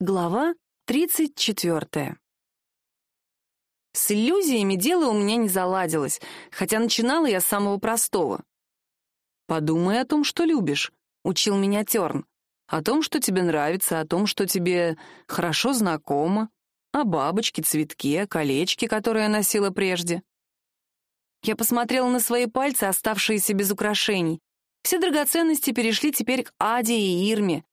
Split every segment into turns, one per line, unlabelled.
Глава 34. С иллюзиями дело у меня не заладилось, хотя начинала я с самого простого. «Подумай о том, что любишь», — учил меня Терн. «О том, что тебе нравится, о том, что тебе хорошо знакомо, о бабочке, цветке, колечке, которое я носила прежде». Я посмотрела на свои пальцы, оставшиеся без украшений. Все драгоценности перешли теперь к Аде и Ирме.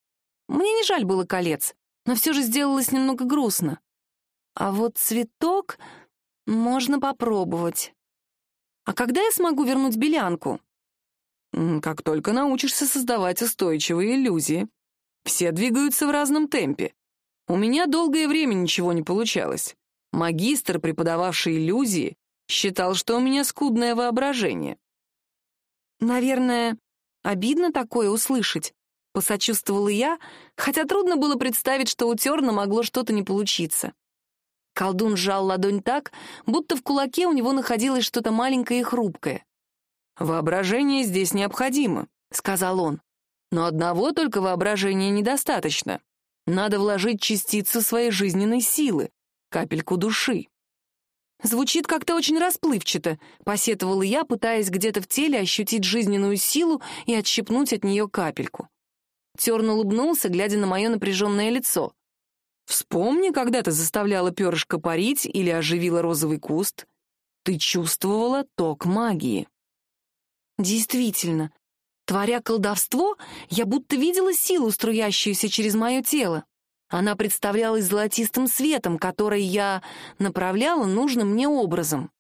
Мне не жаль было колец но все же сделалось немного грустно. А вот цветок можно попробовать. А когда я смогу вернуть белянку? Как только научишься создавать устойчивые иллюзии. Все двигаются в разном темпе. У меня долгое время ничего не получалось. Магистр, преподававший иллюзии, считал, что у меня скудное воображение. Наверное, обидно такое услышать. Посочувствовала я, хотя трудно было представить, что у Терна могло что-то не получиться. Колдун сжал ладонь так, будто в кулаке у него находилось что-то маленькое и хрупкое. «Воображение здесь необходимо», — сказал он. «Но одного только воображения недостаточно. Надо вложить частицу своей жизненной силы, капельку души». Звучит как-то очень расплывчато, посетовала я, пытаясь где-то в теле ощутить жизненную силу и отщипнуть от нее капельку. Терн улыбнулся, глядя на мое напряженное лицо. «Вспомни, когда ты заставляла перышко парить или оживила розовый куст. Ты чувствовала ток магии». «Действительно, творя колдовство, я будто видела силу, струящуюся через мое тело. Она представлялась золотистым светом, который я направляла нужным мне образом.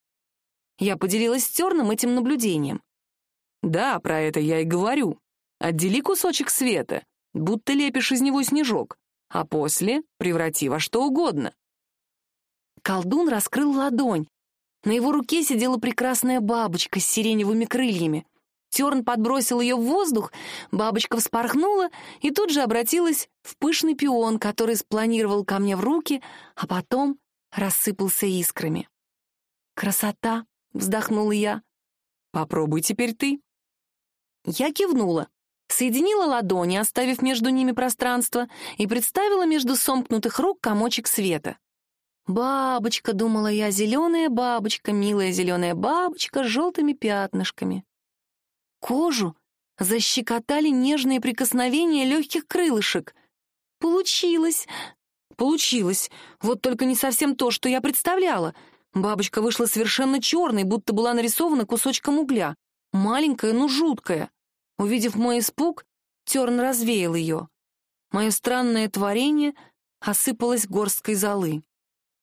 Я поделилась с Терном этим наблюдением. «Да, про это я и говорю. Отдели кусочек света, будто лепишь из него снежок, а после преврати во что угодно. Колдун раскрыл ладонь. На его руке сидела прекрасная бабочка с сиреневыми крыльями. Терн подбросил ее в воздух, бабочка вспорхнула и тут же обратилась в пышный пион, который спланировал ко мне в руки, а потом рассыпался искрами. «Красота!» — вздохнула я. «Попробуй теперь ты». Я кивнула соединила ладони, оставив между ними пространство, и представила между сомкнутых рук комочек света. «Бабочка», — думала я, — «зеленая бабочка, милая зеленая бабочка с желтыми пятнышками». Кожу защекотали нежные прикосновения легких крылышек. Получилось. Получилось. Вот только не совсем то, что я представляла. Бабочка вышла совершенно черной, будто была нарисована кусочком угля. Маленькая, но жуткая. Увидев мой испуг, Терн развеял ее. Мое странное творение осыпалось горсткой золы.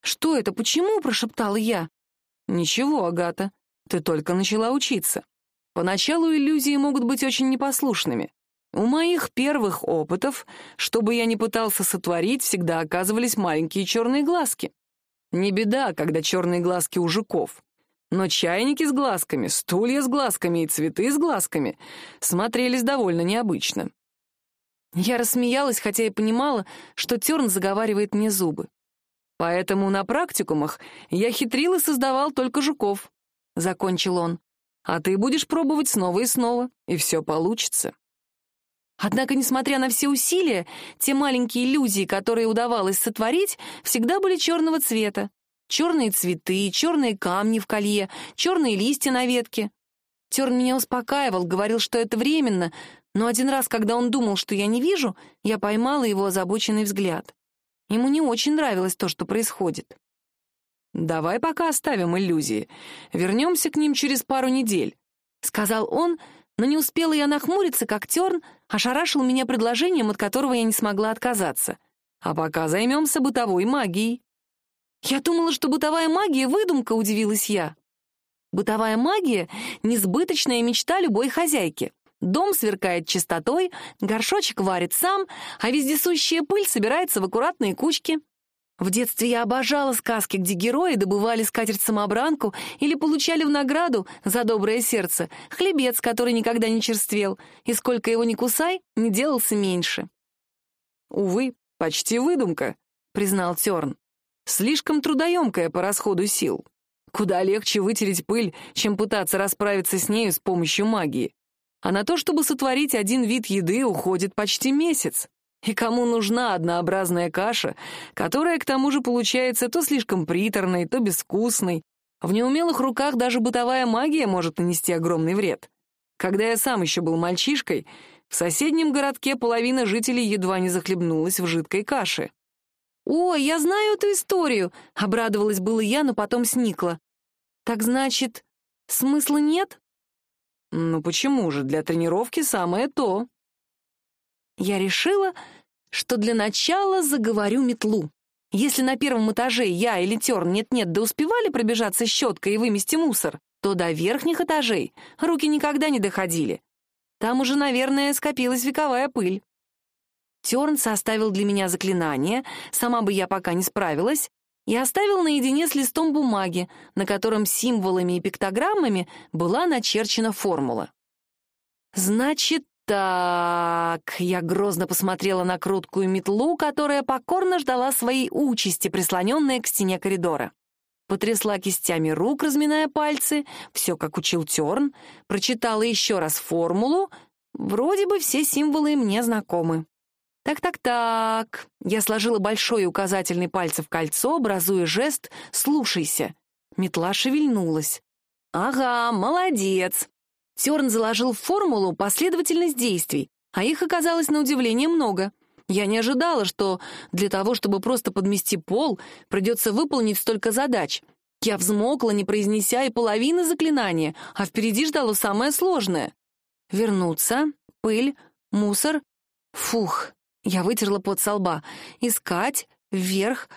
«Что это? Почему?» — прошептала я. «Ничего, Агата, ты только начала учиться. Поначалу иллюзии могут быть очень непослушными. У моих первых опытов, что бы я ни пытался сотворить, всегда оказывались маленькие черные глазки. Не беда, когда черные глазки у жуков. Но чайники с глазками, стулья с глазками и цветы с глазками смотрелись довольно необычно. Я рассмеялась, хотя и понимала, что Терн заговаривает мне зубы. Поэтому на практикумах я хитрил и создавал только жуков. Закончил он. А ты будешь пробовать снова и снова, и все получится. Однако, несмотря на все усилия, те маленькие иллюзии, которые удавалось сотворить, всегда были черного цвета, Черные цветы, черные камни в колье, черные листья на ветке. Терн меня успокаивал, говорил, что это временно, но один раз, когда он думал, что я не вижу, я поймала его озабоченный взгляд. Ему не очень нравилось то, что происходит. «Давай пока оставим иллюзии. Вернемся к ним через пару недель», — сказал он, но не успела я нахмуриться, как Терн ошарашил меня предложением, от которого я не смогла отказаться. «А пока займемся бытовой магией». «Я думала, что бытовая магия — выдумка», — удивилась я. Бытовая магия — несбыточная мечта любой хозяйки. Дом сверкает чистотой, горшочек варит сам, а вездесущая пыль собирается в аккуратные кучки. В детстве я обожала сказки, где герои добывали скатерть-самобранку или получали в награду за доброе сердце хлебец, который никогда не черствел, и сколько его ни кусай, не делался меньше. «Увы, почти выдумка», — признал Терн. Слишком трудоемкая по расходу сил. Куда легче вытереть пыль, чем пытаться расправиться с нею с помощью магии. А на то, чтобы сотворить один вид еды, уходит почти месяц. И кому нужна однообразная каша, которая к тому же получается то слишком приторной, то безвкусной. В неумелых руках даже бытовая магия может нанести огромный вред. Когда я сам еще был мальчишкой, в соседнем городке половина жителей едва не захлебнулась в жидкой каше. «О, я знаю эту историю!» — обрадовалась было я, но потом сникла. «Так значит, смысла нет?» «Ну почему же? Для тренировки самое то». Я решила, что для начала заговорю метлу. Если на первом этаже я или Терн нет-нет да успевали пробежаться щеткой и вымести мусор, то до верхних этажей руки никогда не доходили. Там уже, наверное, скопилась вековая пыль. Терн составил для меня заклинание, сама бы я пока не справилась, и оставил наедине с листом бумаги, на котором символами и пиктограммами была начерчена формула. «Значит так...» — я грозно посмотрела на круткую метлу, которая покорно ждала своей участи, прислоненная к стене коридора. Потрясла кистями рук, разминая пальцы, все как учил Терн, прочитала еще раз формулу. Вроде бы все символы мне знакомы. «Так-так-так...» Я сложила большой и указательный пальцы в кольцо, образуя жест «слушайся». Метла шевельнулась. «Ага, молодец!» Терн заложил в формулу последовательность действий, а их оказалось на удивление много. Я не ожидала, что для того, чтобы просто подмести пол, придется выполнить столько задач. Я взмокла, не произнеся и половины заклинания, а впереди ждало самое сложное. Вернуться, пыль, мусор. Фух, я вытерла пот со лба. Искать, вверх,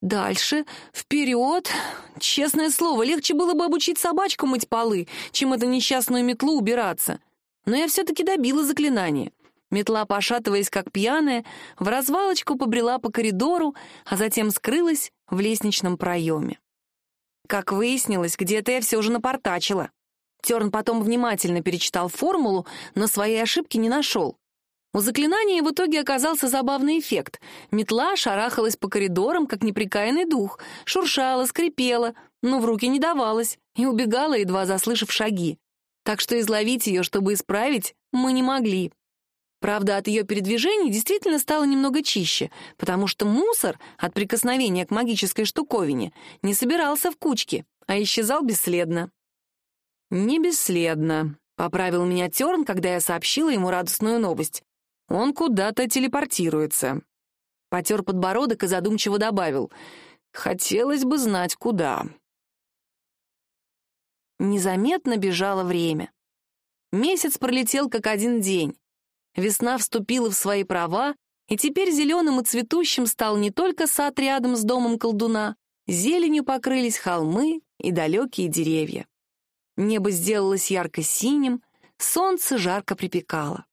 дальше, вперед. Честное слово, легче было бы обучить собачку мыть полы, чем эту несчастную метлу убираться. Но я все-таки добила заклинание. Метла, пошатываясь как пьяная, в развалочку побрела по коридору, а затем скрылась в лестничном проеме. Как выяснилось, где-то я все же напортачила. Терн потом внимательно перечитал формулу, но своей ошибки не нашел. У заклинания в итоге оказался забавный эффект. Метла шарахалась по коридорам, как неприкаянный дух, шуршала, скрипела, но в руки не давалась и убегала, едва заслышав шаги. Так что изловить ее, чтобы исправить, мы не могли. Правда, от ее передвижений действительно стало немного чище, потому что мусор от прикосновения к магической штуковине не собирался в кучки, а исчезал бесследно. «Не бесследно», — поправил меня Терн, когда я сообщила ему радостную новость. Он куда-то телепортируется. Потер подбородок и задумчиво добавил. Хотелось бы знать, куда. Незаметно бежало время. Месяц пролетел как один день. Весна вступила в свои права, и теперь зеленым и цветущим стал не только сад рядом с домом колдуна, зеленью покрылись холмы и далекие деревья. Небо сделалось ярко-синим, солнце жарко припекало.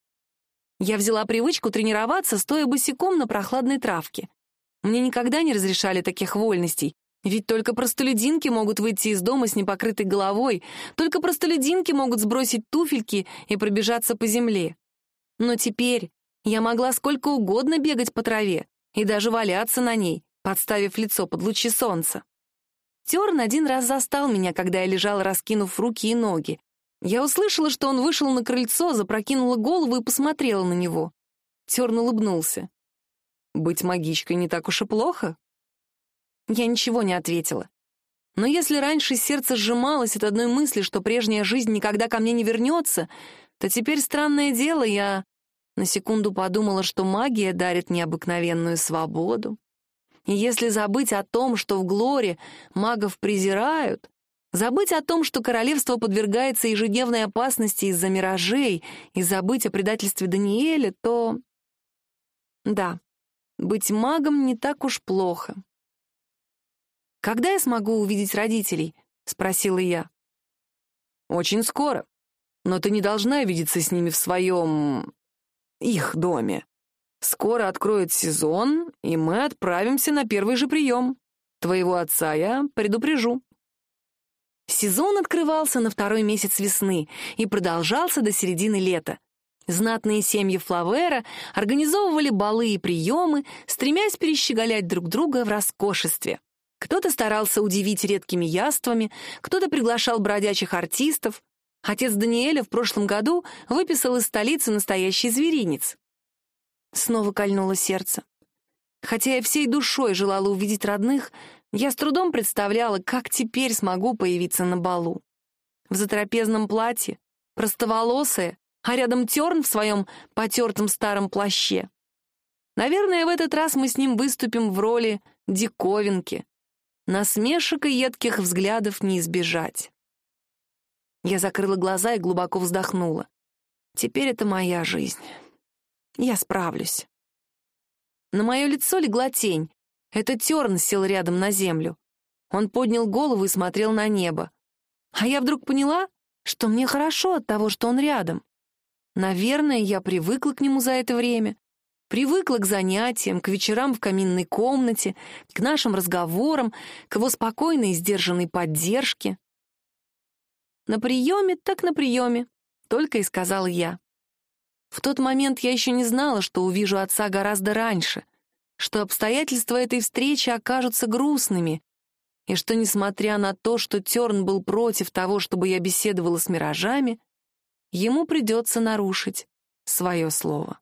Я взяла привычку тренироваться, стоя босиком на прохладной травке. Мне никогда не разрешали таких вольностей, ведь только простолюдинки могут выйти из дома с непокрытой головой, только простолюдинки могут сбросить туфельки и пробежаться по земле. Но теперь я могла сколько угодно бегать по траве и даже валяться на ней, подставив лицо под лучи солнца. Терн один раз застал меня, когда я лежала, раскинув руки и ноги, я услышала, что он вышел на крыльцо, запрокинула голову и посмотрела на него. Терн улыбнулся. «Быть магичкой не так уж и плохо?» Я ничего не ответила. Но если раньше сердце сжималось от одной мысли, что прежняя жизнь никогда ко мне не вернется, то теперь, странное дело, я на секунду подумала, что магия дарит необыкновенную свободу. И если забыть о том, что в Глоре магов презирают, Забыть о том, что королевство подвергается ежедневной опасности из-за миражей, и забыть о предательстве Даниэля, то... Да, быть магом не так уж плохо. «Когда я смогу увидеть родителей?» — спросила я. «Очень скоро. Но ты не должна видеться с ними в своем... их доме. Скоро откроет сезон, и мы отправимся на первый же прием. Твоего отца я предупрежу». Сезон открывался на второй месяц весны и продолжался до середины лета. Знатные семьи Флавера организовывали балы и приемы, стремясь перещеголять друг друга в роскошестве. Кто-то старался удивить редкими яствами, кто-то приглашал бродячих артистов. Отец Даниэля в прошлом году выписал из столицы настоящий зверинец. Снова кольнуло сердце. Хотя я всей душой желала увидеть родных, я с трудом представляла, как теперь смогу появиться на балу. В затрапезном платье, простоволосая, а рядом Терн в своем потертом старом плаще. Наверное, в этот раз мы с ним выступим в роли диковинки. Насмешек и едких взглядов не избежать. Я закрыла глаза и глубоко вздохнула. Теперь это моя жизнь. Я справлюсь. На мое лицо легла тень. Это Терн сел рядом на землю. Он поднял голову и смотрел на небо. А я вдруг поняла, что мне хорошо от того, что он рядом. Наверное, я привыкла к нему за это время. Привыкла к занятиям, к вечерам в каминной комнате, к нашим разговорам, к его спокойной и сдержанной поддержке. «На приеме, так на приеме», — только и сказала я. В тот момент я еще не знала, что увижу отца гораздо раньше, что обстоятельства этой встречи окажутся грустными, и что, несмотря на то, что Терн был против того, чтобы я беседовала с миражами, ему придется нарушить свое слово.